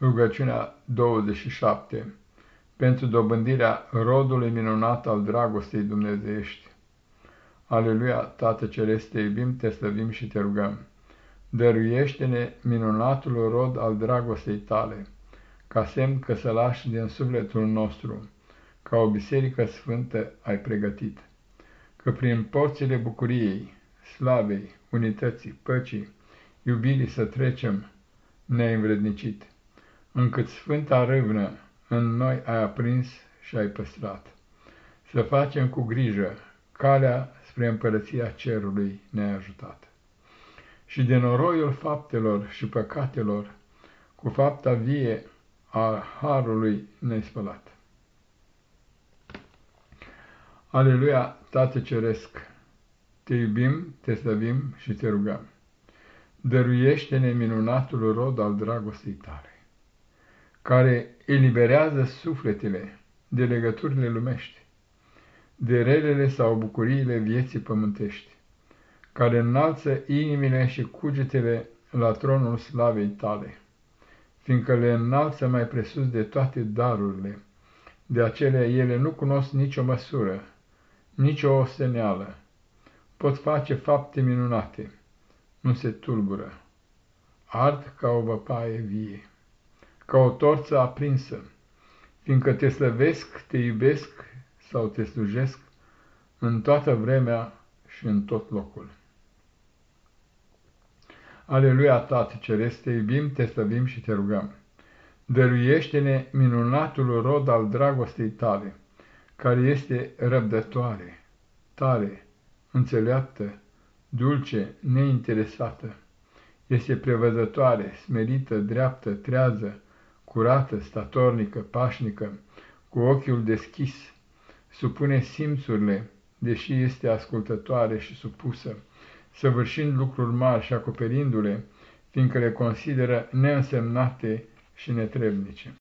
Rugăciunea 27 Pentru dobândirea rodului minunat al dragostei dumnezeiești. Aleluia, Tată Ceresc, te iubim, te slăvim și te rugăm. Dăruiește-ne minunatul rod al dragostei tale, ca semn că să lași din sufletul nostru, ca o biserică sfântă ai pregătit, că prin porțile bucuriei, slavei, unității, păcii, iubirii să trecem, ne-ai învrednicit încât sfânta râvnă în noi ai aprins și ai păstrat. Să facem cu grijă calea spre împărăția cerului ne-ai ajutat. Și de noroiul faptelor și păcatelor, cu fapta vie a harului ne-ai spălat. Aleluia, Tată Ceresc, te iubim, te slăvim și te rugăm. Dăruiește-ne minunatul rod al dragostei tale care eliberează sufletele de legăturile lumești, de relele sau bucuriile vieții pământești, care înalță inimile și cugetele la tronul slavei tale, fiindcă le înalță mai presus de toate darurile, de acelea ele nu cunosc nicio măsură, nicio osteneală, pot face fapte minunate, nu se tulbură, ard ca o văpaie vie ca o torță aprinsă, fiindcă te slăvesc, te iubesc sau te slujesc în toată vremea și în tot locul. Aleluia, Tată Ceresc, te iubim, te slăvim și te rugăm. Dăruiește-ne minunatul rod al dragostei tale, care este răbdătoare, tare, înțeleaptă, dulce, neinteresată. Este prevăzătoare, smerită, dreaptă, trează, curată, statornică, pașnică, cu ochiul deschis, supune simțurile, deși este ascultătoare și supusă, săvârșind lucruri mari și acoperindu-le, fiindcă le consideră neînsemnate și netrebnice.